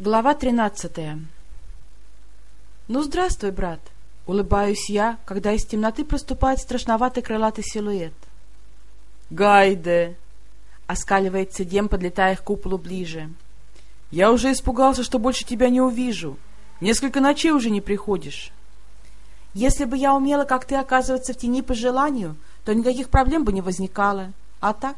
Глава тринадцатая «Ну, здравствуй, брат!» — улыбаюсь я, когда из темноты проступает страшноватый крылатый силуэт. «Гайде!» — оскаливается Дем, подлетая к куполу ближе. «Я уже испугался, что больше тебя не увижу. Несколько ночей уже не приходишь». «Если бы я умела, как ты, оказываться в тени по желанию, то никаких проблем бы не возникало. А так?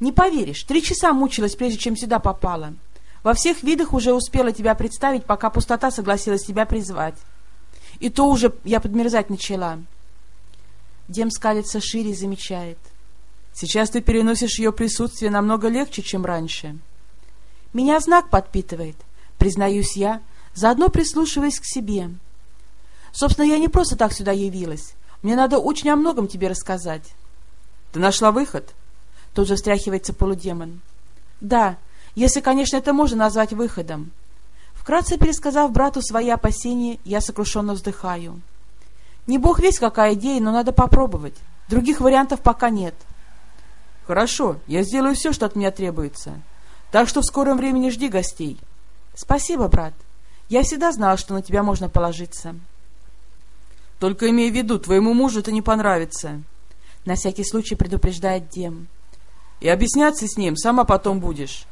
Не поверишь, три часа мучилась, прежде чем сюда попала». Во всех видах уже успела тебя представить, пока пустота согласилась тебя призвать. И то уже я подмерзать начала. Дем скалится шире и замечает. Сейчас ты переносишь ее присутствие намного легче, чем раньше. Меня знак подпитывает, признаюсь я, заодно прислушиваясь к себе. Собственно, я не просто так сюда явилась. Мне надо очень о многом тебе рассказать. Ты нашла выход? Тут же встряхивается полудемон. Да, если, конечно, это можно назвать выходом. Вкратце пересказав брату свои опасения, я сокрушенно вздыхаю. Не бог весь какая идея, но надо попробовать. Других вариантов пока нет. Хорошо, я сделаю все, что от меня требуется. Так что в скором времени жди гостей. Спасибо, брат. Я всегда знала, что на тебя можно положиться. Только имей в виду, твоему мужу это не понравится. На всякий случай предупреждает Дем. И объясняться с ним сама потом будешь.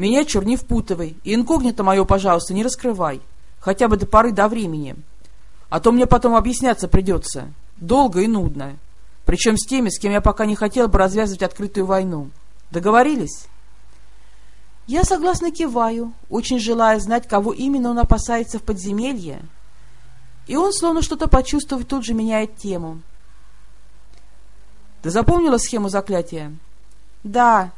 Меня, чур, не впутывай, и инкогнито мое, пожалуйста, не раскрывай, хотя бы до поры до времени. А то мне потом объясняться придется, долго и нудно. Причем с теми, с кем я пока не хотел бы развязывать открытую войну. Договорились? Я согласно киваю, очень желая знать, кого именно он опасается в подземелье. И он, словно что-то почувствовав, тут же меняет тему. Ты запомнила схему заклятия? Да,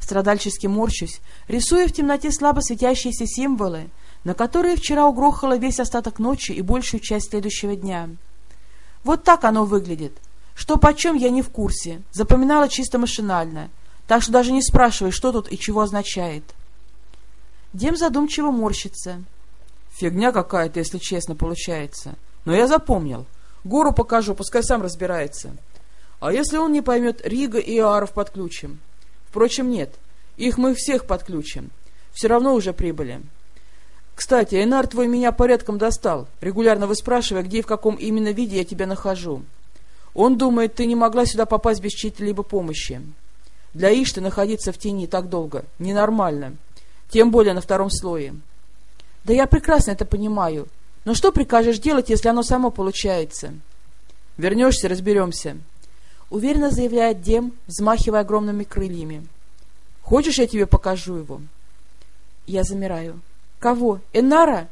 страдальчески морщусь, рисуя в темноте слабо светящиеся символы, на которые вчера угрохало весь остаток ночи и большую часть следующего дня. Вот так оно выглядит. Что почем, я не в курсе, запоминала чисто машинально, так что даже не спрашивай, что тут и чего означает. Дем задумчиво морщится. Фигня какая-то, если честно, получается. Но я запомнил. Гору покажу, пускай сам разбирается. А если он не поймет, Рига и Иаров подключим. Впрочем, нет. Их мы всех подключим. Все равно уже прибыли. Кстати, Эйнар твой меня порядком достал, регулярно выспрашивая, где и в каком именно виде я тебя нахожу. Он думает, ты не могла сюда попасть без чьей-либо помощи. Для Ишты находиться в тени так долго ненормально, тем более на втором слое. Да я прекрасно это понимаю. Но что прикажешь делать, если оно само получается? Вернешься, разберемся. — уверенно заявляет Дем, взмахивая огромными крыльями. — Хочешь, я тебе покажу его? Я замираю. — Кого? Энара?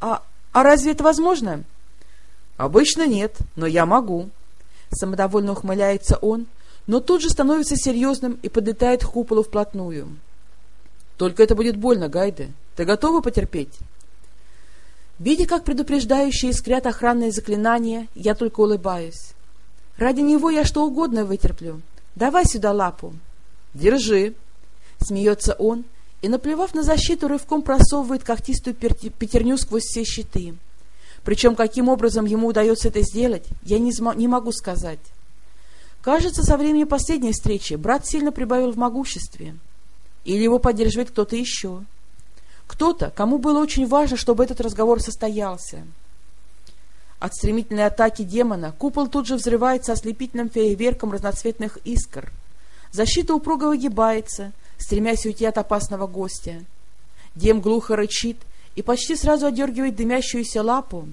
А, а разве это возможно? — Обычно нет, но я могу. Самодовольно ухмыляется он, но тут же становится серьезным и подлетает к куполу вплотную. — Только это будет больно, Гайде. Ты готова потерпеть? Видя, как предупреждающие искрят охранные заклинания, я только улыбаюсь. Ради него я что угодно вытерплю. Давай сюда лапу. Держи. Смеется он и, наплевав на защиту, рывком просовывает когтистую пятерню сквозь все щиты. Причем каким образом ему удается это сделать, я не, не могу сказать. Кажется, со времени последней встречи брат сильно прибавил в могуществе. Или его поддерживает кто-то еще. Кто-то, кому было очень важно, чтобы этот разговор состоялся. От стремительной атаки демона купол тут же взрывается ослепительным фейерверком разноцветных искр. Защита упруго выгибается, стремясь уйти от опасного гостя. Дем глухо рычит и почти сразу одергивает дымящуюся лапу.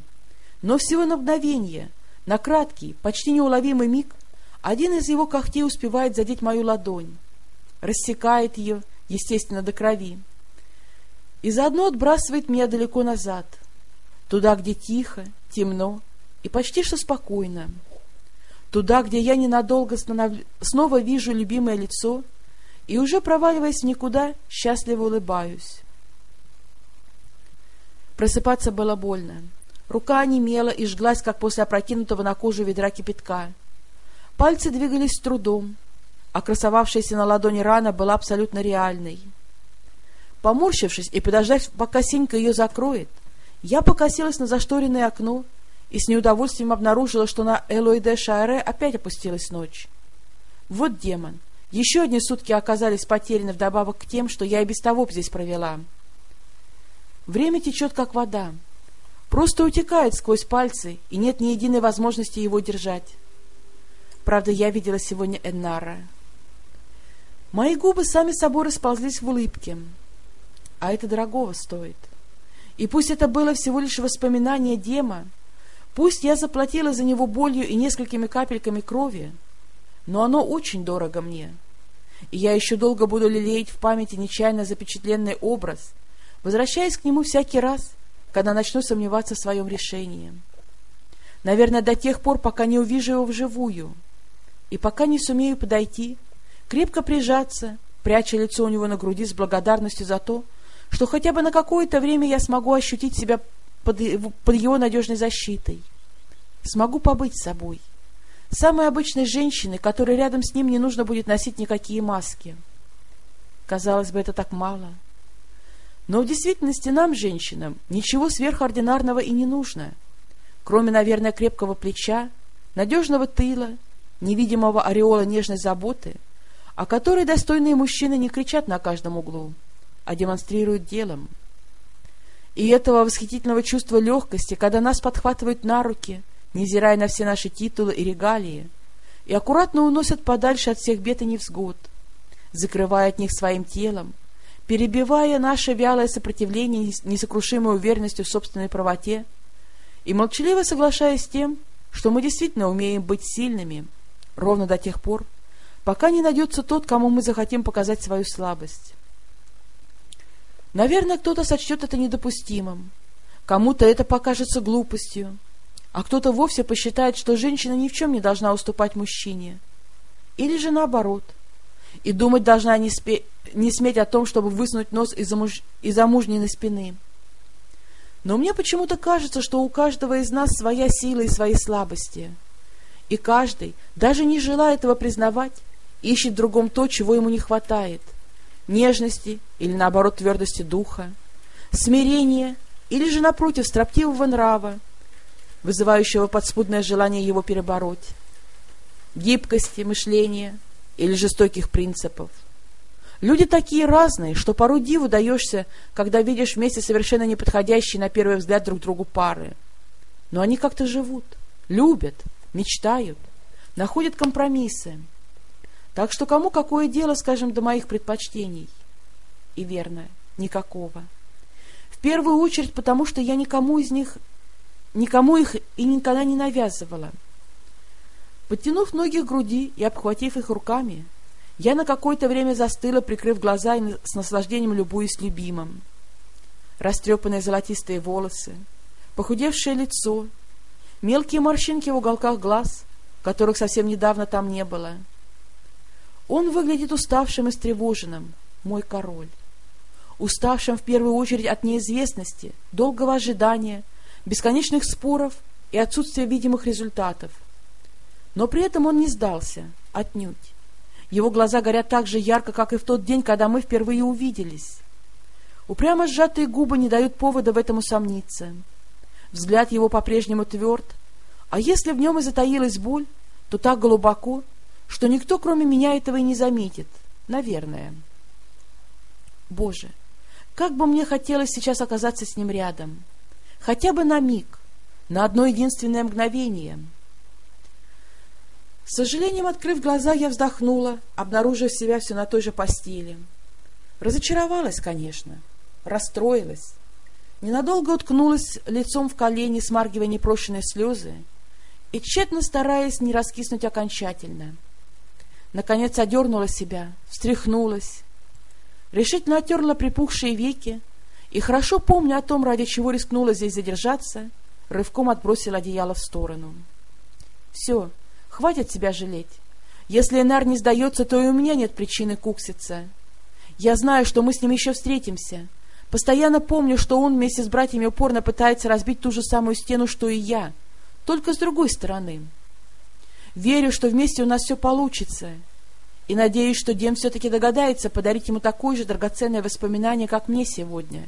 Но всего на мгновение, на краткий, почти неуловимый миг, один из его когтей успевает задеть мою ладонь, рассекает ее, естественно, до крови, и заодно отбрасывает меня далеко назад, туда, где тихо, темно и почти что спокойно. Туда, где я ненадолго станов... снова вижу любимое лицо и уже проваливаясь в никуда, счастливо улыбаюсь. Просыпаться было больно. Рука онемела и жглась, как после опрокинутого на кожу ведра кипятка. Пальцы двигались с трудом, а красовавшаяся на ладони рана была абсолютно реальной. Поморщившись и подождав, пока Сенька ее закроет, я покосилась на зашторенное окно и с неудовольствием обнаружила, что на Элоиде Шаре опять опустилась ночь. Вот демон. Еще одни сутки оказались потеряны вдобавок к тем, что я и без того здесь провела. Время течет, как вода. Просто утекает сквозь пальцы, и нет ни единой возможности его держать. Правда, я видела сегодня Эннара. Мои губы сами собой расползлись в улыбке. А это дорогого стоит. И пусть это было всего лишь воспоминание Дема, пусть я заплатила за него болью и несколькими капельками крови, но оно очень дорого мне. И я еще долго буду лелеять в памяти нечаянно запечатленный образ, возвращаясь к нему всякий раз, когда начну сомневаться в своем решении. Наверное, до тех пор, пока не увижу его вживую, и пока не сумею подойти крепко прижаться, пряча лицо у него на груди с благодарностью за то, что хотя бы на какое-то время я смогу ощутить себя под, под его надежной защитой. Смогу побыть собой. Самой обычной женщиной, которой рядом с ним не нужно будет носить никакие маски. Казалось бы, это так мало. Но в действительности нам, женщинам, ничего сверхординарного и не нужно, кроме, наверное, крепкого плеча, надежного тыла, невидимого ореола нежной заботы — о которой достойные мужчины не кричат на каждом углу, а демонстрируют делом. И этого восхитительного чувства легкости, когда нас подхватывают на руки, невзирая на все наши титулы и регалии, и аккуратно уносят подальше от всех бед и невзгод, закрывая от них своим телом, перебивая наше вялое сопротивление несокрушимой уверенностью в собственной правоте и молчаливо соглашаясь с тем, что мы действительно умеем быть сильными, ровно до тех пор, пока не найдется тот, кому мы захотим показать свою слабость. Наверное, кто-то сочтет это недопустимым, кому-то это покажется глупостью, а кто-то вовсе посчитает, что женщина ни в чем не должна уступать мужчине. Или же наоборот. И думать должна не, спе... не сметь о том, чтобы высунуть нос из-за муж... из мужниной спины. Но мне почему-то кажется, что у каждого из нас своя сила и свои слабости. И каждый, даже не желая этого признавать, ищет в другом то, чего ему не хватает — нежности или, наоборот, твердости духа, смирения или же, напротив, строптивого нрава, вызывающего подспудное желание его перебороть, гибкости мышления или жестоких принципов. Люди такие разные, что порой диву даешься, когда видишь вместе совершенно неподходящие на первый взгляд друг другу пары. Но они как-то живут, любят, мечтают, находят компромиссы. Так что кому какое дело, скажем, до моих предпочтений? И верно, никакого. В первую очередь потому, что я никому из них, никому их и никогда не навязывала. Подтянув ноги к груди и обхватив их руками, я на какое-то время застыла, прикрыв глаза и с наслаждением любуясь любимым. Растрепанные золотистые волосы, похудевшее лицо, мелкие морщинки в уголках глаз, которых совсем недавно там не было — он выглядит уставшим и встревоженным, мой король. Уставшим в первую очередь от неизвестности, долгого ожидания, бесконечных споров и отсутствия видимых результатов. Но при этом он не сдался, отнюдь. Его глаза горят так же ярко, как и в тот день, когда мы впервые увиделись. Упрямо сжатые губы не дают повода в этом усомниться. Взгляд его по-прежнему тверд, а если в нем и затаилась боль, то так глубоко, что никто, кроме меня, этого и не заметит. Наверное. Боже, как бы мне хотелось сейчас оказаться с ним рядом. Хотя бы на миг, на одно единственное мгновение. С сожалением, открыв глаза, я вздохнула, обнаружив себя все на той же постели. Разочаровалась, конечно, расстроилась. Ненадолго уткнулась лицом в колени, смаргивая непрошенные слезы, и тщетно стараясь не раскиснуть окончательно — Наконец одернула себя, встряхнулась, решительно оттерла припухшие веки и, хорошо помня о том, ради чего рискнула здесь задержаться, рывком отбросила одеяло в сторону. «Все, хватит себя жалеть. Если Энар не сдается, то и у меня нет причины кукситься. Я знаю, что мы с ним еще встретимся. Постоянно помню, что он вместе с братьями упорно пытается разбить ту же самую стену, что и я, только с другой стороны». Верю, что вместе у нас все получится. И надеюсь, что Дем все-таки догадается подарить ему такое же драгоценное воспоминание, как мне сегодня.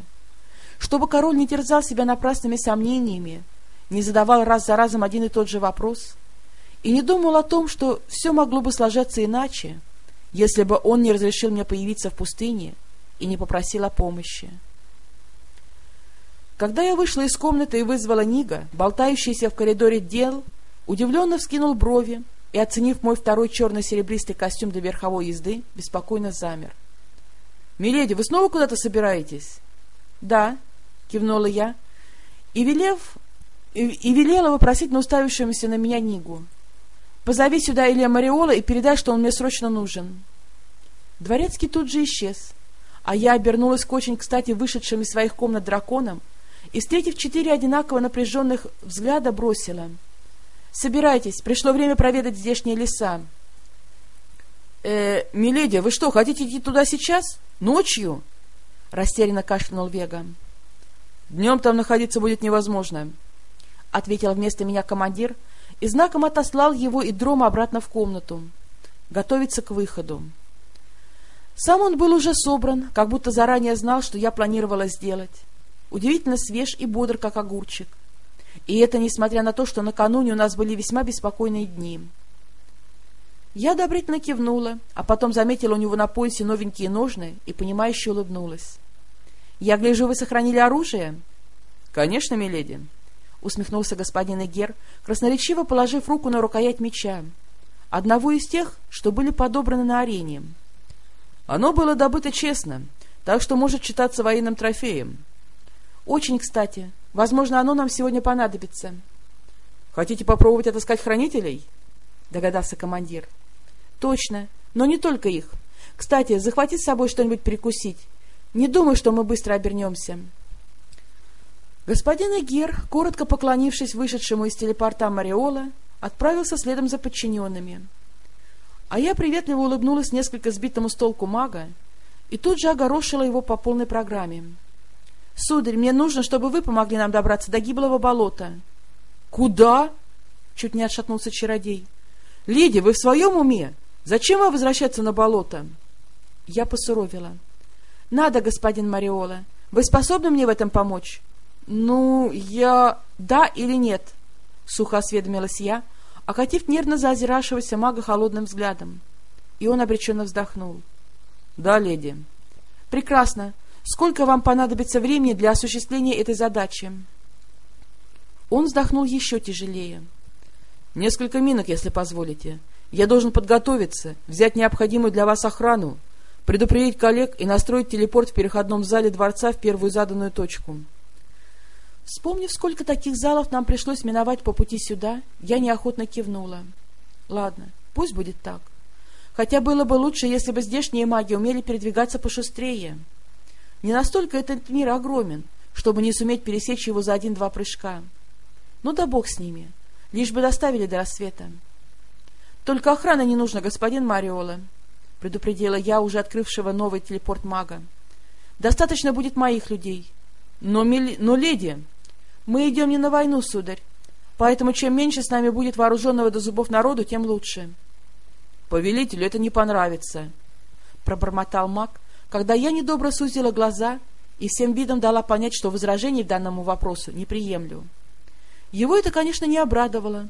Чтобы король не терзал себя напрасными сомнениями, не задавал раз за разом один и тот же вопрос, и не думал о том, что все могло бы сложиться иначе, если бы он не разрешил мне появиться в пустыне и не попросил о помощи. Когда я вышла из комнаты и вызвала Нига, болтающийся в коридоре дел, удивленно вскинул брови и, оценив мой второй черно-серебристый костюм для верховой езды, беспокойно замер. — Миледи, вы снова куда-то собираетесь? — Да, — кивнула я, и, велев, и, и велела вопросительно уставившемуся на меня Нигу. — Позови сюда Илья Мариола и передай, что он мне срочно нужен. Дворецкий тут же исчез, а я обернулась к очень кстати вышедшим из своих комнат драконам и, встретив четыре одинаково напряженных взгляда, бросила. «Собирайтесь, пришло время проведать здешние леса». «Э, миледи, вы что, хотите идти туда сейчас? Ночью?» Растерянно кашлянул Вега. «Днем там находиться будет невозможно», — ответил вместо меня командир и знаком отослал его и Дрома обратно в комнату. Готовиться к выходу. Сам он был уже собран, как будто заранее знал, что я планировала сделать удивительно свеж и бодр, как огурчик. И это несмотря на то, что накануне у нас были весьма беспокойные дни. Я одобрительно кивнула, а потом заметила у него на поясе новенькие ножны и, понимающе улыбнулась. — Я гляжу, вы сохранили оружие? — Конечно, миледи, — усмехнулся господин Эгер, красноречиво положив руку на рукоять меча, одного из тех, что были подобраны на арене. — Оно было добыто честно, так что может считаться военным трофеем. —— Очень кстати. Возможно, оно нам сегодня понадобится. — Хотите попробовать отыскать хранителей? — догадался командир. — Точно, но не только их. Кстати, захвати с собой что-нибудь перекусить. Не думаю, что мы быстро обернемся. Господин Эгер, коротко поклонившись вышедшему из телепорта Мариола, отправился следом за подчиненными. А я приветливо улыбнулась несколько сбитому с толку мага и тут же огорошила его по полной программе. — Сударь, мне нужно, чтобы вы помогли нам добраться до гиблого болота. — Куда? — чуть не отшатнулся чародей. — Леди, вы в своем уме? Зачем вам возвращаться на болото? Я посуровила. — Надо, господин Мариола. Вы способны мне в этом помочь? — Ну, я... Да или нет? — сухо осведомилась я, окатив нервно заозиравшегося мага холодным взглядом. И он обреченно вздохнул. — Да, леди. — Прекрасно. Сколько вам понадобится времени для осуществления этой задачи? Он вздохнул еще тяжелее. Несколько минут, если позволите. Я должен подготовиться, взять необходимую для вас охрану, предупредить коллег и настроить телепорт в переходном зале дворца в первую заданную точку. Вспомнив, сколько таких залов нам пришлось миновать по пути сюда, я неохотно кивнула. Ладно, пусть будет так. Хотя было бы лучше, если бы здешние маги умели передвигаться пошустрее. — не настолько этот мир огромен, чтобы не суметь пересечь его за один-два прыжка. Ну да бог с ними, лишь бы доставили до рассвета. — Только охрана не нужна, господин Мариола, — предупредила я уже открывшего новый телепорт мага. — Достаточно будет моих людей. Но, мили... но леди, мы идем не на войну, сударь, поэтому чем меньше с нами будет вооруженного до зубов народу, тем лучше. — Повелителю это не понравится, — пробормотал маг, когда я недобро сузила глаза и всем видом дала понять, что возражений в данному вопросу не приемлю. Его это, конечно, не обрадовало,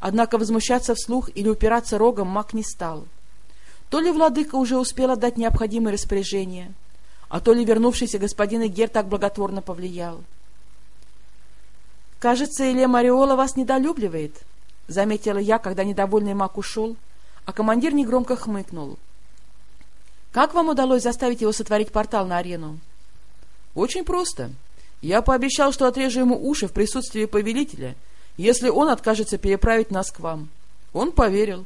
однако возмущаться вслух или упираться рогом маг не стал. То ли владыка уже успел отдать необходимые распоряжения, а то ли вернувшийся господин Игер так благотворно повлиял. «Кажется, Илья Мариола вас недолюбливает», — заметила я, когда недовольный маг ушел, а командир негромко хмыкнул — как вам удалось заставить его сотворить портал на арену? — Очень просто. Я пообещал, что отрежу ему уши в присутствии повелителя, если он откажется переправить нас к вам. Он поверил.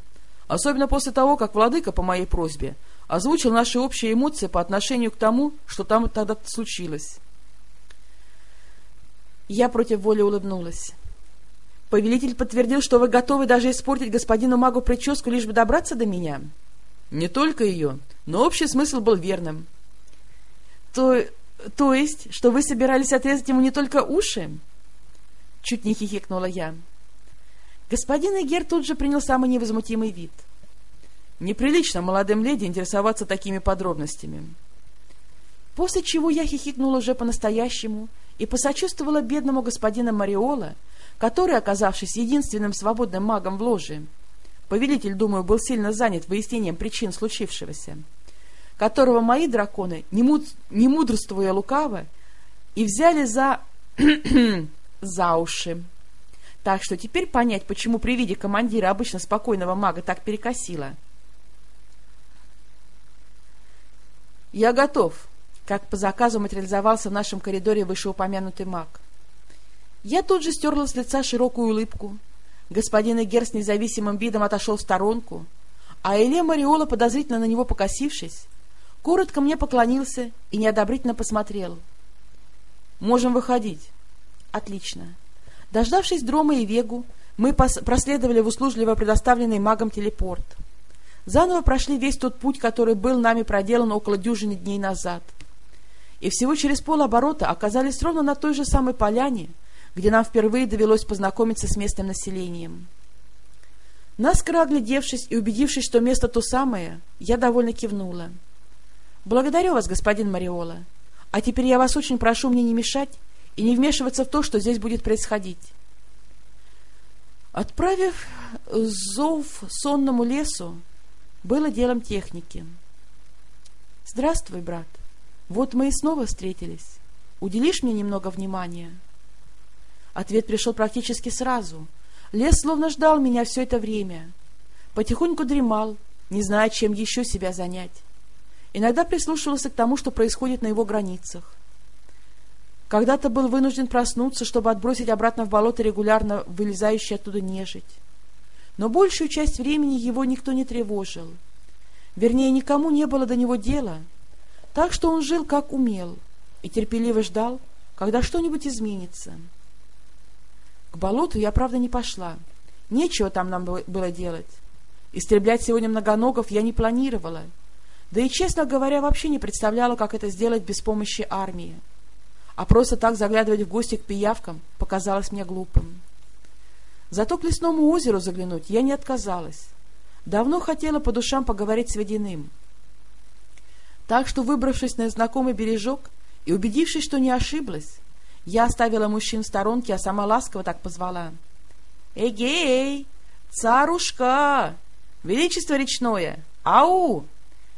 Особенно после того, как владыка, по моей просьбе, озвучил наши общие эмоции по отношению к тому, что там тогда случилось. Я против воли улыбнулась. Повелитель подтвердил, что вы готовы даже испортить господину магу прическу, лишь бы добраться до меня? Не только ее, но общий смысл был верным. То, то есть, что вы собирались отрезать ему не только уши? Чуть не хихикнула я. Господин Эгер тут же принял самый невозмутимый вид. Неприлично молодым леди интересоваться такими подробностями. После чего я хихикнула уже по-настоящему и посочувствовала бедному господину Мариола, который, оказавшись единственным свободным магом в ложе, повелитель, думаю, был сильно занят выяснением причин случившегося, которого мои драконы, не, муд... мудрствуя лукаво, и взяли за за уши. Так что теперь понять, почему при виде командира обычно спокойного мага так перекосило. «Я готов», — как по заказу материализовался в нашем коридоре вышеупомянутый маг. Я тут же стерла с лица широкую улыбку. Господин Эгер с независимым видом отошел в сторонку, а Эле Мариола, подозрительно на него покосившись, коротко мне поклонился и неодобрительно посмотрел. «Можем выходить». «Отлично». Дождавшись Дрома и Вегу, мы проследовали в услужливо предоставленный магом телепорт. Заново прошли весь тот путь, который был нами проделан около дюжины дней назад. И всего через полоборота оказались ровно на той же самой поляне, где нам впервые довелось познакомиться с местным населением. Наскоро оглядевшись и убедившись, что место то самое, я довольно кивнула. «Благодарю вас, господин Мариола. А теперь я вас очень прошу мне не мешать и не вмешиваться в то, что здесь будет происходить». Отправив зов сонному лесу, было делом техники. «Здравствуй, брат. Вот мы и снова встретились. Уделишь мне немного внимания?» Ответ пришел практически сразу. Лес словно ждал меня все это время. Потихоньку дремал, не зная, чем еще себя занять. Иногда прислушивался к тому, что происходит на его границах. Когда-то был вынужден проснуться, чтобы отбросить обратно в болото регулярно вылезающий оттуда нежить. Но большую часть времени его никто не тревожил. Вернее, никому не было до него дела. Так что он жил как умел и терпеливо ждал, когда что-нибудь изменится. К болоту я, правда, не пошла. Нечего там нам было делать. Истреблять сегодня многоногов я не планировала. Да и, честно говоря, вообще не представляла, как это сделать без помощи армии. А просто так заглядывать в гости к пиявкам показалось мне глупым. Зато к лесному озеру заглянуть я не отказалась. Давно хотела по душам поговорить с Водяным. Так что, выбравшись на знакомый бережок и убедившись, что не ошиблась, я оставила мужчин в сторонке, а сама ласково так позвала. «Эгей! Царушка! Величество речное! Ау!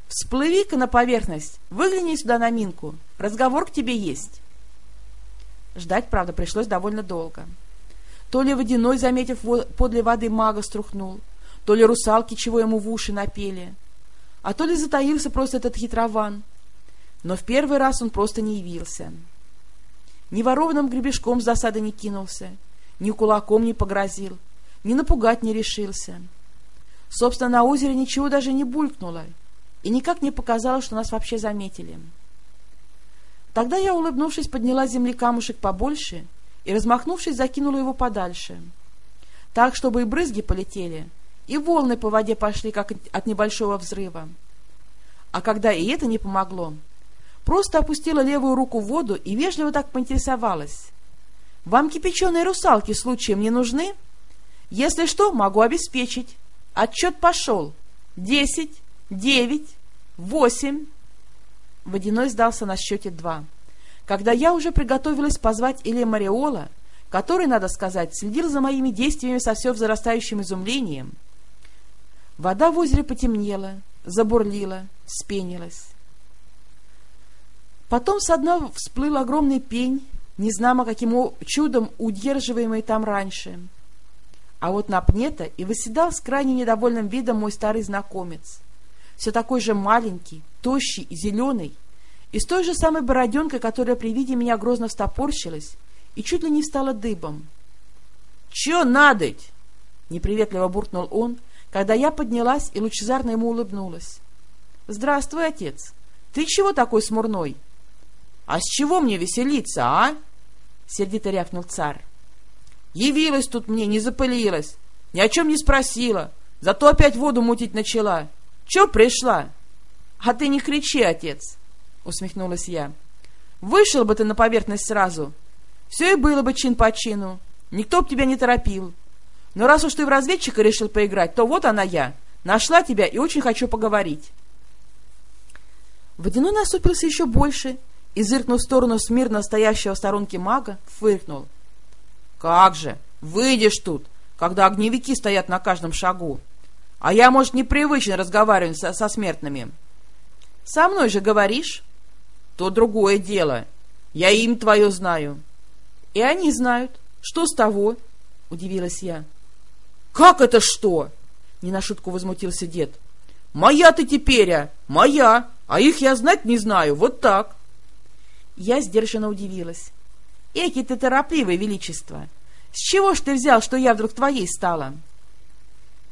Всплыви-ка на поверхность, выгляни сюда на Минку, разговор к тебе есть!» Ждать, правда, пришлось довольно долго. То ли водяной, заметив подле воды мага, струхнул, то ли русалки чего ему в уши напели, а то ли затаился просто этот хитрован. Но в первый раз он просто не явился. Ни ворованным гребешком с засады не кинулся, ни кулаком не погрозил, ни напугать не решился. Собственно, на озере ничего даже не булькнуло, и никак не показалось, что нас вообще заметили. Тогда я, улыбнувшись, подняла с земли камушек побольше и, размахнувшись, закинула его подальше, так, чтобы и брызги полетели, и волны по воде пошли, как от небольшого взрыва. А когда и это не помогло, просто опустила левую руку в воду и вежливо так поинтересовалась. «Вам кипяченые русалки случаем не нужны? Если что, могу обеспечить. Отчет пошел. Десять, девять, восемь...» Водяной сдался на счете два. Когда я уже приготовилась позвать Илья Мариола, который, надо сказать, следил за моими действиями со все взрастающим изумлением, вода в озере потемнела, забурлила, спенилась. Потом со дна всплыл огромный пень, незнамо каким чудом удерживаемый там раньше. А вот на пне-то и выседал с крайне недовольным видом мой старый знакомец. Все такой же маленький, тощий и зеленый, и с той же самой бороденкой, которая при виде меня грозно встопорщилась и чуть ли не стала дыбом. — Че надоть? — неприветливо буркнул он, когда я поднялась и лучезарно ему улыбнулась. — Здравствуй, отец. Ты чего такой смурной? — «А с чего мне веселиться, а?» — сердито рявкнул царь. «Явилась тут мне, не запылилась, ни о чем не спросила, зато опять воду мутить начала. Че пришла?» «А ты не кричи, отец!» — усмехнулась я. «Вышел бы ты на поверхность сразу. Все и было бы чин по чину. Никто б тебя не торопил. Но раз уж ты в разведчика решил поиграть, то вот она я. Нашла тебя и очень хочу поговорить». Водяной насупился еще больше и, зыркнув в сторону смирно стоящего в сторонке мага, фыркнул. «Как же! Выйдешь тут, когда огневики стоят на каждом шагу! А я, может, непривычен разговаривать со, со смертными!» «Со мной же говоришь?» «То другое дело. Я им твое знаю». И они знают. Что с того? — удивилась я. — Как это что? — не на шутку возмутился дед. — Моя ты теперь, а? Моя! А их я знать не знаю, вот так. Я сдержанно удивилась. — Эки ты торопливый, Величество! С чего ж ты взял, что я вдруг твоей стала?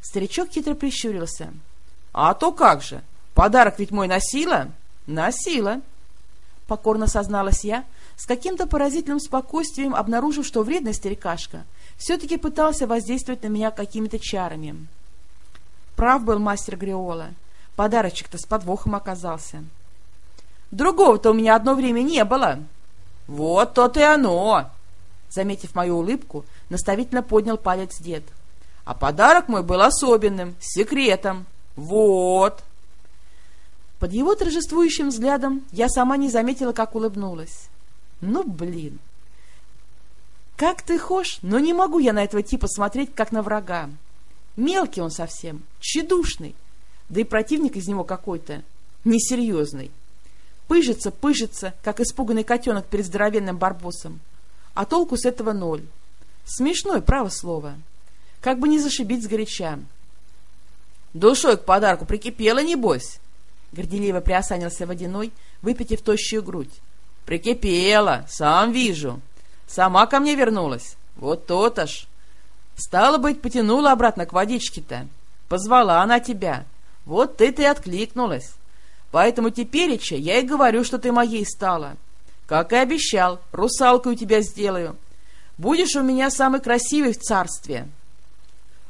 Старичок хитро прищурился. — А то как же! Подарок ведь мой носила? — Носила. Покорно созналась я, с каким-то поразительным спокойствием обнаружив, что вредный старикашка все-таки пытался воздействовать на меня какими-то чарами. Прав был мастер Гриола. Подарочек-то с подвохом оказался. Другого-то у меня одно время не было. Вот то-то и оно. Заметив мою улыбку, наставительно поднял палец дед. А подарок мой был особенным, секретом. Вот. Под его торжествующим взглядом я сама не заметила, как улыбнулась. Ну, блин. Как ты хошь, но не могу я на этого типа смотреть, как на врага. Мелкий он совсем, тщедушный, да и противник из него какой-то несерьезный. Пыжится, пыжится, как испуганный котенок перед здоровенным барбосом. А толку с этого ноль. Смешной, право слово. Как бы не зашибить сгоряча. Душой к подарку прикипела, небось? Горделиво приосанился водяной, выпитив тощую грудь. Прикипела, сам вижу. Сама ко мне вернулась. Вот то-то ж. Стало быть, потянула обратно к водичке-то. Позвала она тебя. Вот ты-то и откликнулась. Поэтому тепереча я и говорю, что ты моей стала. Как и обещал, русалкой тебя сделаю. Будешь у меня самый красивый в царстве.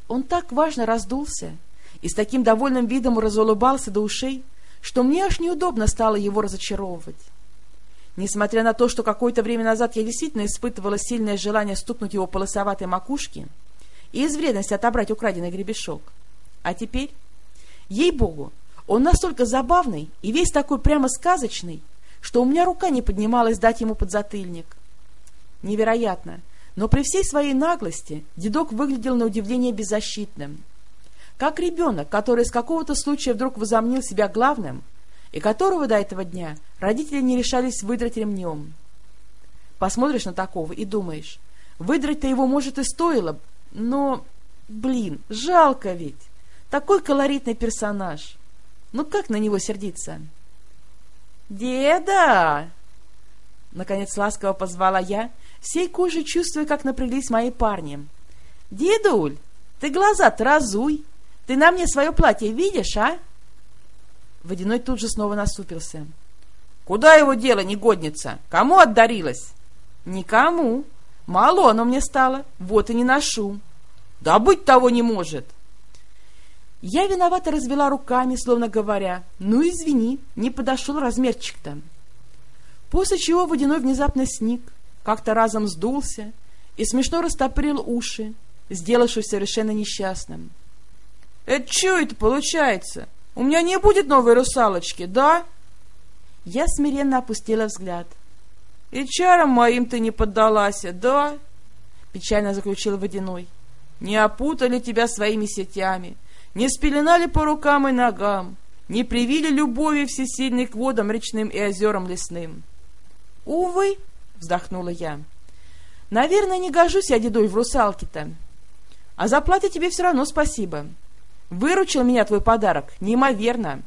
Он так важно раздулся и с таким довольным видом разулыбался до ушей, что мне аж неудобно стало его разочаровывать. Несмотря на то, что какое-то время назад я действительно испытывала сильное желание стукнуть его по лысоватой макушке и из вредности отобрать украденный гребешок. А теперь, ей-богу, он настолько забавный и весь такой прямо сказочный, что у меня рука не поднималась дать ему подзатыльник. Невероятно, но при всей своей наглости дедок выглядел на удивление беззащитным. Как ребенок, который с какого-то случая вдруг возомнил себя главным — и которого до этого дня родители не решались выдрать ремнем. Посмотришь на такого и думаешь, выдрать-то его, может, и стоило, но, блин, жалко ведь. Такой колоритный персонаж. Ну как на него сердиться? «Деда!» Наконец ласково позвала я, всей кожей чувствуя, как напряглись мои парни. «Дедуль, ты глаза-то разуй! Ты на мне свое платье видишь, а?» Водяной тут же снова насупился. «Куда его дело, негодница? Кому отдарилась?» «Никому. Мало оно мне стало, вот и не ношу». «Да быть того не может!» Я виновато развела руками, словно говоря, «Ну, извини, не подошел размерчик-то». После чего водяной внезапно сник, как-то разом сдулся и смешно растопырил уши, сделавшись совершенно несчастным. «Это что это получается? У меня не будет новой русалочки, да? Я смиренно опустила взгляд. И чарам моим ты не поддалась, да? Печально заключил Водяной. Не опутали тебя своими сетями, не спеленали по рукам и ногам, не привили любови всесильной к водам речным и озерам лесным. Увы, вздохнула я. Наверное, не гожусь я, дедуль, в русалке-то. А за платье тебе все равно спасибо. Выручил меня твой подарок, неимоверно.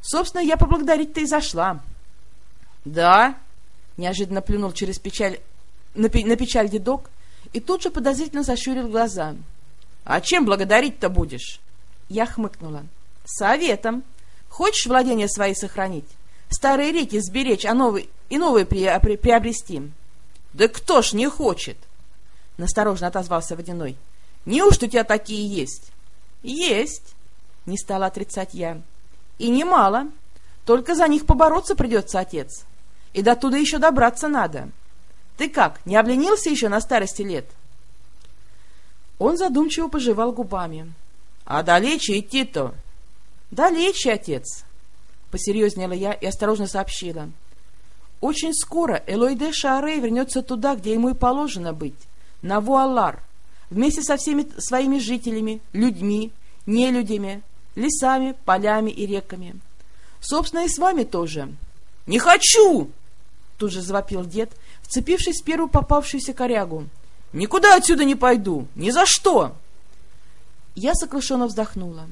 Собственно, я поблагодарить-то и зашла. — Да? — неожиданно плюнул через печаль, на, на печаль дедок и тут же подозрительно защурил глаза. — А чем благодарить-то будешь? Я хмыкнула. — Советом. Хочешь владения свои сохранить? Старые реки сберечь, а новые и новые при, при, приобрести? — Да кто ж не хочет? — насторожно отозвался Водяной. — Неужто у тебя такие есть? «Есть», — не стала отрицать я. «И немало. Только за них побороться придется, отец. И до туда еще добраться надо. Ты как, не обленился еще на старости лет?» Он задумчиво пожевал губами. «А далече идти-то?» «Далече, отец», — посерьезнела я и осторожно сообщила. «Очень скоро Элойде Шаарей вернется туда, где ему и положено быть, на Вуалар, вместе со всеми своими жителями, людьми, нелюдями, лесами, полями и реками. Собственно, и с вами тоже. — Не хочу! — тут же завопил дед, вцепившись в первую попавшуюся корягу. «Никуда отсюда не пойду! Ни за что!» Я сокрушенно вздохнула.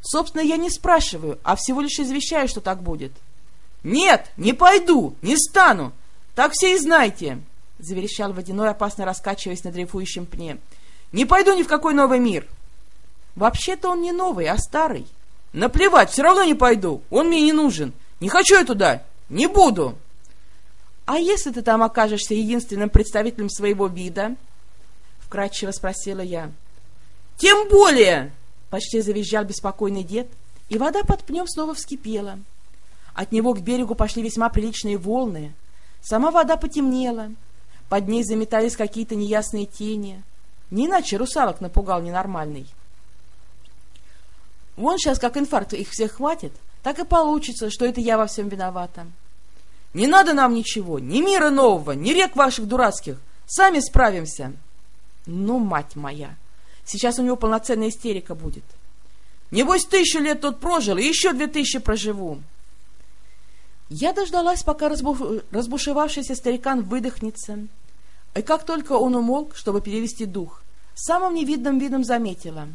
Собственно, я не спрашиваю, а всего лишь извещаю, что так будет. «Нет, не пойду, не стану! Так все и знайте!» — заверещал водяной, опасно раскачиваясь на дрейфующем пне. «Не пойду ни в какой новый мир!» «Вообще-то он не новый, а старый». «Наплевать, все равно не пойду, он мне не нужен. Не хочу я туда, не буду!» «А если ты там окажешься единственным представителем своего вида?» — вкратчиво спросила я. «Тем более!» — почти завизжал беспокойный дед, и вода под пнем снова вскипела. От него к берегу пошли весьма приличные волны. Сама вода потемнела, под ней заметались какие-то неясные тени. Не иначе русалок напугал ненормальный. Вон сейчас как инфаркт их всех хватит, так и получится, что это я во всем виновата. Не надо нам ничего, ни мира нового, ни рек ваших дурацких. Сами справимся. Ну, мать моя, сейчас у него полноценная истерика будет. Небось, тысячу лет тут прожил, и еще две тысячи проживу. Я дождалась, пока разбуш... разбушевавшийся старикан выдохнется, и как только он умолк, чтобы перевести дух, самым невидным видом заметила.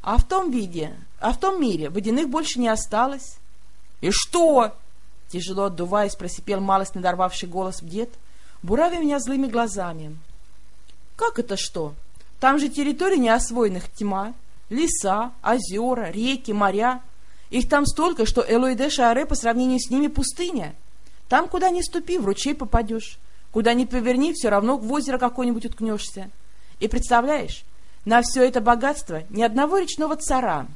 А в том виде, а в том мире водяных больше не осталось. — И что? — тяжело отдуваясь, просипел малость надорвавший голос дед, буравя меня злыми глазами. — Как это что? Там же территория неосвоенных тьма, леса, озера, реки, моря — их там столько, что Элоиде-Шааре по сравнению с ними пустыня. Там, куда ни ступи, в ручей попадешь. Куда ни поверни, все равно в озеро какое-нибудь уткнешься. И представляешь, на все это богатство ни одного речного цара.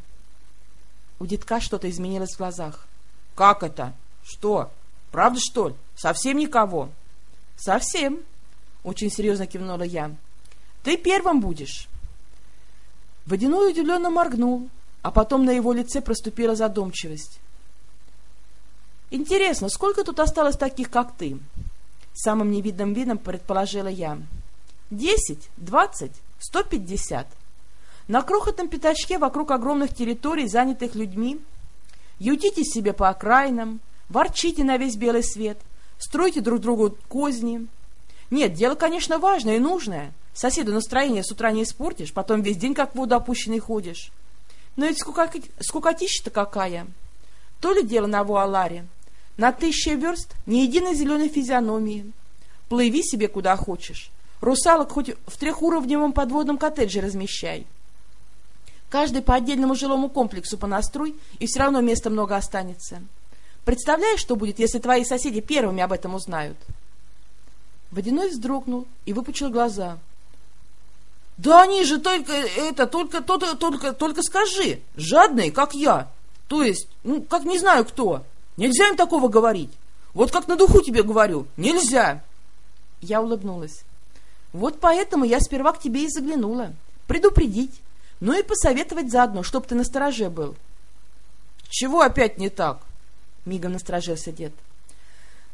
У детка что-то изменилось в глазах. — Как это? Что? Правда, что ли? Совсем никого? — Совсем, — очень серьезно кивнула я. — Ты первым будешь. Водяной удивленно моргнул, а потом на его лице проступила задумчивость. «Интересно, сколько тут осталось таких, как ты?» Самым невидным видом предположила я. «Десять? Двадцать? Сто пятьдесят?» На крохотном пятачке вокруг огромных территорий, занятых людьми, ютитесь себе по окраинам, ворчите на весь белый свет, стройте друг другу козни. Нет, дело, конечно, важное и нужное. Соседу настроение с утра не испортишь, потом весь день как в воду опущенный ходишь. Но ведь скукотища-то какая! То ли дело на Вуаларе. На тысячи верст ни единой зеленой физиономии. Плыви себе куда хочешь. Русалок хоть в трехуровневом подводном коттедже размещай. Каждый по отдельному жилому комплексу понаструй, и все равно места много останется. Представляешь, что будет, если твои соседи первыми об этом узнают? Водяной вздрогнул и выпучил глаза — да они же только это, только, только, только, только скажи, жадные, как я. То есть, ну, как не знаю кто. Нельзя им такого говорить. Вот как на духу тебе говорю, нельзя. Я улыбнулась. Вот поэтому я сперва к тебе и заглянула. Предупредить. Ну и посоветовать заодно, чтоб ты настороже был. Чего опять не так? Мигом насторожился дед.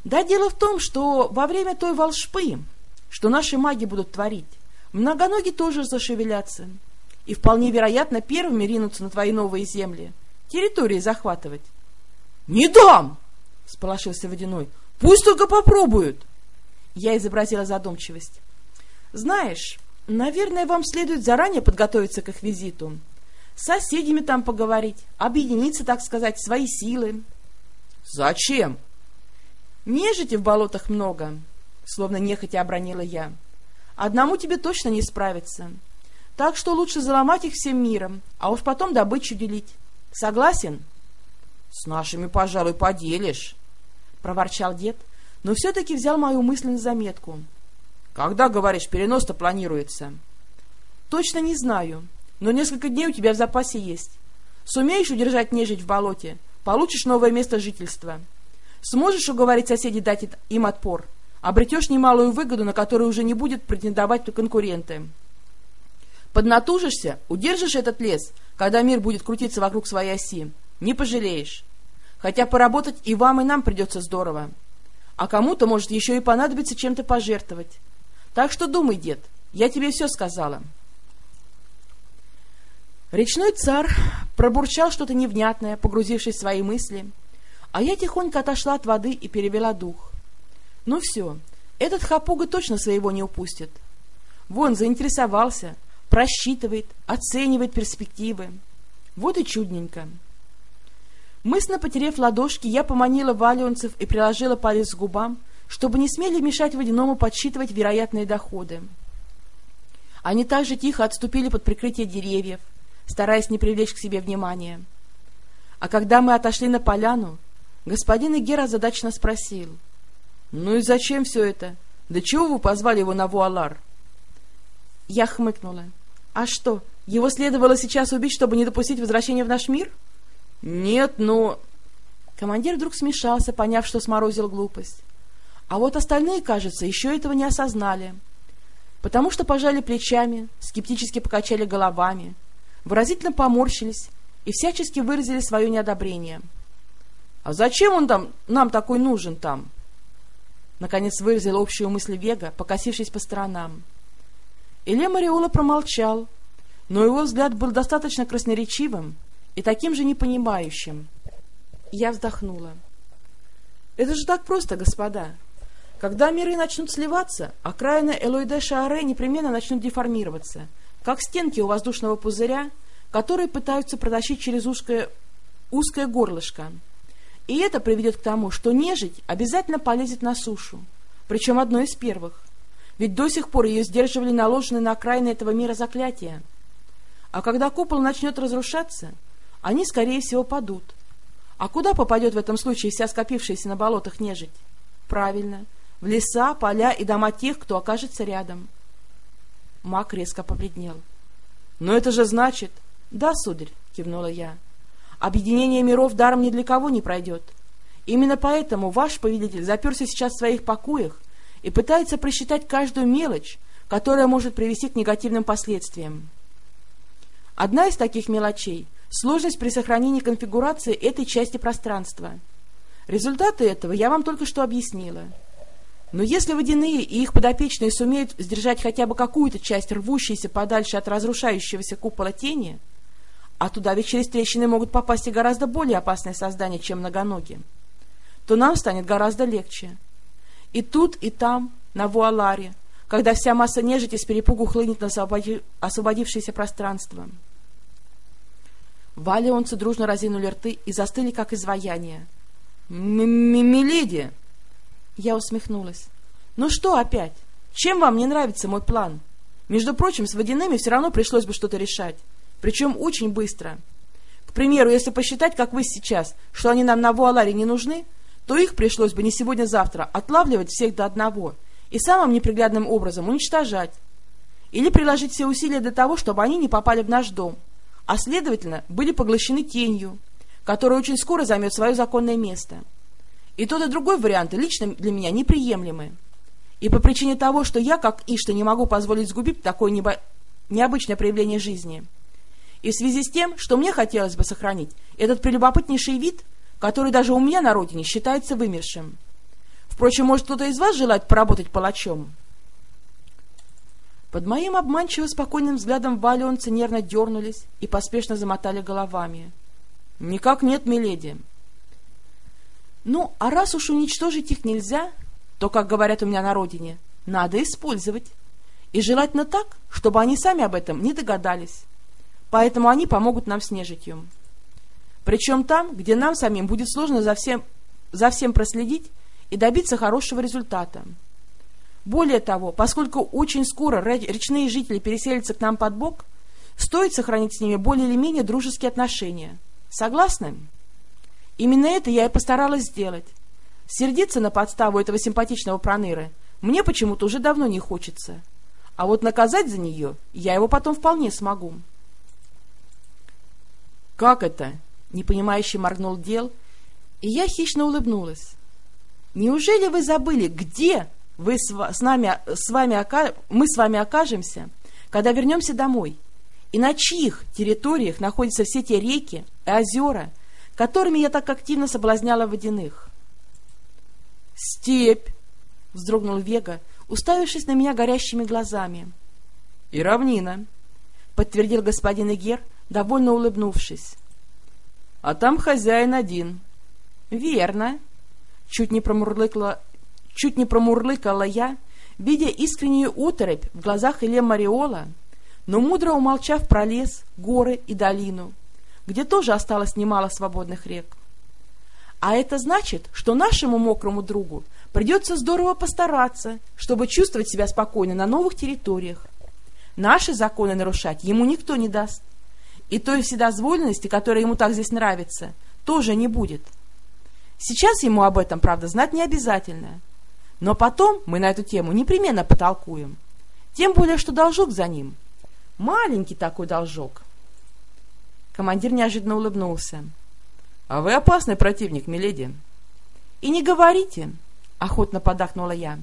Да дело в том, что во время той волшбы, что наши маги будут творить, Многоногие тоже зашевелятся, и вполне вероятно первыми ринутся на твои новые земли, территории захватывать. — Не дам! — сполошился Водяной. — Пусть только попробуют! Я изобразила задумчивость. — Знаешь, наверное, вам следует заранее подготовиться к их визиту. С соседями там поговорить, объединиться, так сказать, свои силы. — Зачем? — Нежити в болотах много, — словно нехотя обронила я. Одному тебе точно не справиться. Так что лучше заломать их всем миром, а уж потом добычу делить. Согласен? — С нашими, пожалуй, поделишь, — проворчал дед, но все-таки взял мою мысль на заметку. — Когда, говоришь, перенос-то планируется? — Точно не знаю, но несколько дней у тебя в запасе есть. Сумеешь удержать нежить в болоте, получишь новое место жительства. Сможешь уговорить соседей дать им отпор — обретешь немалую выгоду, на которую уже не будет претендовать конкуренты. Поднатужишься, удержишь этот лес, когда мир будет крутиться вокруг своей оси. Не пожалеешь. Хотя поработать и вам, и нам придется здорово. А кому-то может еще и понадобиться чем-то пожертвовать. Так что думай, дед, я тебе все сказала. Речной царь пробурчал что-то невнятное, погрузившись в свои мысли, а я тихонько отошла от воды и перевела дух. Ну все, Этот хапуга точно своего не упустит. Вон, заинтересовался, просчитывает, оценивает перспективы. Вот и чудненько. Мысленно потерев ладошки, я поманила валионцев и приложила палец к губам, чтобы не смели мешать водяному подсчитывать вероятные доходы. Они также тихо отступили под прикрытие деревьев, стараясь не привлечь к себе внимания. А когда мы отошли на поляну, господин Игер озадаченно спросил. — Ну и зачем все это? Для чего вы позвали его на Вуалар? Я хмыкнула. — А что, его следовало сейчас убить, чтобы не допустить возвращения в наш мир? — Нет, но... Командир вдруг смешался, поняв, что сморозил глупость. А вот остальные, кажется, еще этого не осознали, потому что пожали плечами, скептически покачали головами, выразительно поморщились и всячески выразили свое неодобрение. — А зачем он там нам такой нужен там? Наконец выразил общую мысль Вега, покосившись по сторонам. Илья Мариола промолчал, но его взгляд был достаточно красноречивым и таким же непонимающим. Я вздохнула. — Это же так просто, господа. Когда миры начнут сливаться, окраины Элойде Шааре непременно начнут деформироваться, как стенки у воздушного пузыря, которые пытаются протащить через узкое, узкое горлышко. И это приведет к тому, что нежить обязательно полезет на сушу, причем одной из первых, ведь до сих пор ее сдерживали наложенные на окраины этого мира заклятия. А когда купол начнет разрушаться, они, скорее всего, падут. А куда попадет в этом случае вся скопившаяся на болотах нежить? Правильно, в леса, поля и дома тех, кто окажется рядом. Мак резко побледнел. — Но это же значит... — Да, сударь, — кивнула я. — Объединение миров даром ни для кого не пройдет. Именно поэтому ваш повелитель заперся сейчас в своих покоях и пытается просчитать каждую мелочь, которая может привести к негативным последствиям. Одна из таких мелочей — сложность при сохранении конфигурации этой части пространства. Результаты этого я вам только что объяснила — но если водяные и их подопечные сумеют сдержать хотя бы какую-то часть рвущейся подальше от разрушающегося купола тени, а туда ведь через трещины могут попасть и гораздо более опасные создания, чем многоногие, то нам станет гораздо легче. И тут, и там, на Вуаларе, когда вся масса нежити с перепугу хлынет на освободившееся пространство. Валионцы дружно разинули рты и застыли, как изваяния. «Миледи!» Я усмехнулась. «Ну что опять? Чем вам не нравится мой план? Между прочим, с водяными все равно пришлось бы что-то решать. Причем очень быстро. К примеру, если посчитать, как вы сейчас, что они нам на Вуаларе не нужны, то их пришлось бы не сегодня-завтра отлавливать всех до одного и самым неприглядным образом уничтожать. Или приложить все усилия для того, чтобы они не попали в наш дом, а, следовательно, были поглощены тенью, которая очень скоро займет свое законное место». И тот и другой варианты лично для меня неприемлемы. И по причине того, что я, как Ишта, не могу позволить сгубить такое небо... необычное проявление жизни. И в связи с тем, что мне хотелось бы сохранить этот прелюбопытнейший вид, который даже у меня на родине считается вымершим. Впрочем, может, кто-то из вас желает поработать палачом? Под моим обманчиво спокойным взглядом валионцы нервно дернулись и поспешно замотали головами. — Никак нет, миледи. — ну, а раз уж уничтожить их нельзя, то, как говорят у меня на родине, надо использовать. И желательно так, чтобы они сами об этом не догадались. Поэтому они помогут нам с нежитью. Причем там, где нам самим будет сложно за всем, за всем проследить и добиться хорошего результата. Более того, поскольку очень скоро речные жители переселятся к нам под бок, стоит сохранить с ними более или менее дружеские отношения. Согласны? Именно это я и постаралась сделать. Сердиться на подставу этого симпатичного проныры мне почему-то уже давно не хочется. А вот наказать за нее я его потом вполне смогу. — Как это? — непонимающе моргнул Дел, и я хищно улыбнулась. — Неужели вы забыли, где вы с, с нами, с вами, мы с вами окажемся, когда вернемся домой? И на чьих территориях находятся все те реки и озера, которыми я так активно соблазняла водяных. «Степь!» — вздрогнул Вега, уставившись на меня горящими глазами. «И равнина!» — подтвердил господин Игер, довольно улыбнувшись. «А там хозяин один». «Верно!» — чуть не промурлыкала, чуть не промурлыкала я, видя искреннюю оторопь в глазах Илья Мариола, но мудро умолчав про лес, горы и долину, где тоже осталось немало свободных рек. А это значит, что нашему мокрому другу придется здорово постараться, чтобы чувствовать себя спокойно на новых территориях. Наши законы нарушать ему никто не даст. И той вседозволенности, которая ему так здесь нравится, тоже не будет. Сейчас ему об этом, правда, знать не обязательно. Но потом мы на эту тему непременно потолкуем. Тем более, что должок за ним. Маленький такой должок. Командир неожиданно улыбнулся. А вы опасный противник, миледи. И не говорите, охотно подахнула я.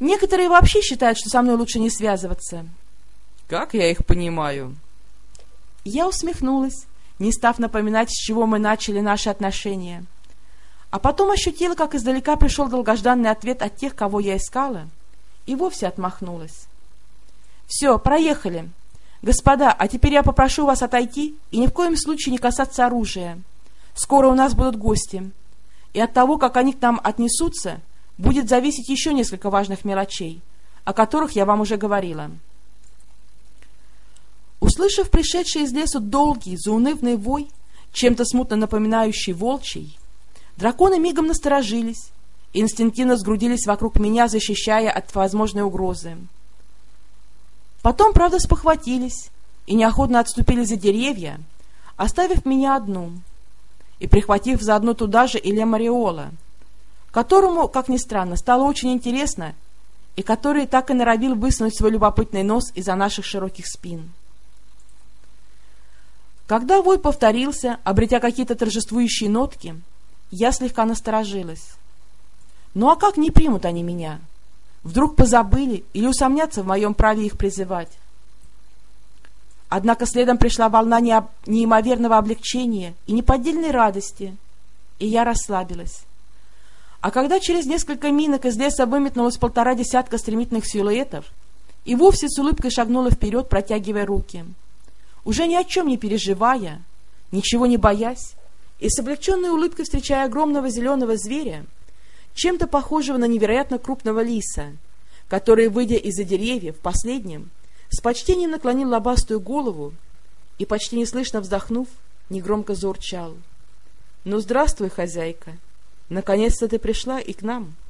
Некоторые вообще считают, что со мной лучше не связываться. Как я их понимаю? Я усмехнулась, не став напоминать, с чего мы начали наши отношения. А потом ощутила, как издалека пришел долгожданный ответ от тех, кого я искала, и вовсе отмахнулась. «Все, проехали. Господа, а теперь я попрошу вас отойти и ни в коем случае не касаться оружия. Скоро у нас будут гости. И от того, как они к нам отнесутся, будет зависеть еще несколько важных мелочей, о которых я вам уже говорила. Услышав пришедший из лесу долгий, заунывный вой, чем-то смутно напоминающий волчий, драконы мигом насторожились и инстинктивно сгрудились вокруг меня, защищая от возможной угрозы. Потом, правда, спохватились и неохотно отступили за деревья, оставив меня одну — и прихватив заодно туда же Илья Мариола, которому, как ни странно, стало очень интересно, и который так и норовил высунуть свой любопытный нос из-за наших широких спин. Когда вой повторился, обретя какие-то торжествующие нотки, я слегка насторожилась. Ну а как не примут они меня? Вдруг позабыли или усомнятся в моем праве их призывать? Однако следом пришла волна неимоверного облегчения и неподдельной радости, и я расслабилась. А когда через несколько минок из леса выметнулось полтора десятка стремительных силуэтов, и вовсе с улыбкой шагнула вперед, протягивая руки, уже ни о чем не переживая, ничего не боясь, и с облегченной улыбкой встречая огромного зеленого зверя, чем-то похожего на невероятно крупного лиса, который, выйдя из-за деревьев, последним, с почтением наклонил лобастую голову и, почти неслышно вздохнув, негромко заурчал. — Ну, здравствуй, хозяйка! Наконец-то ты пришла и к нам. —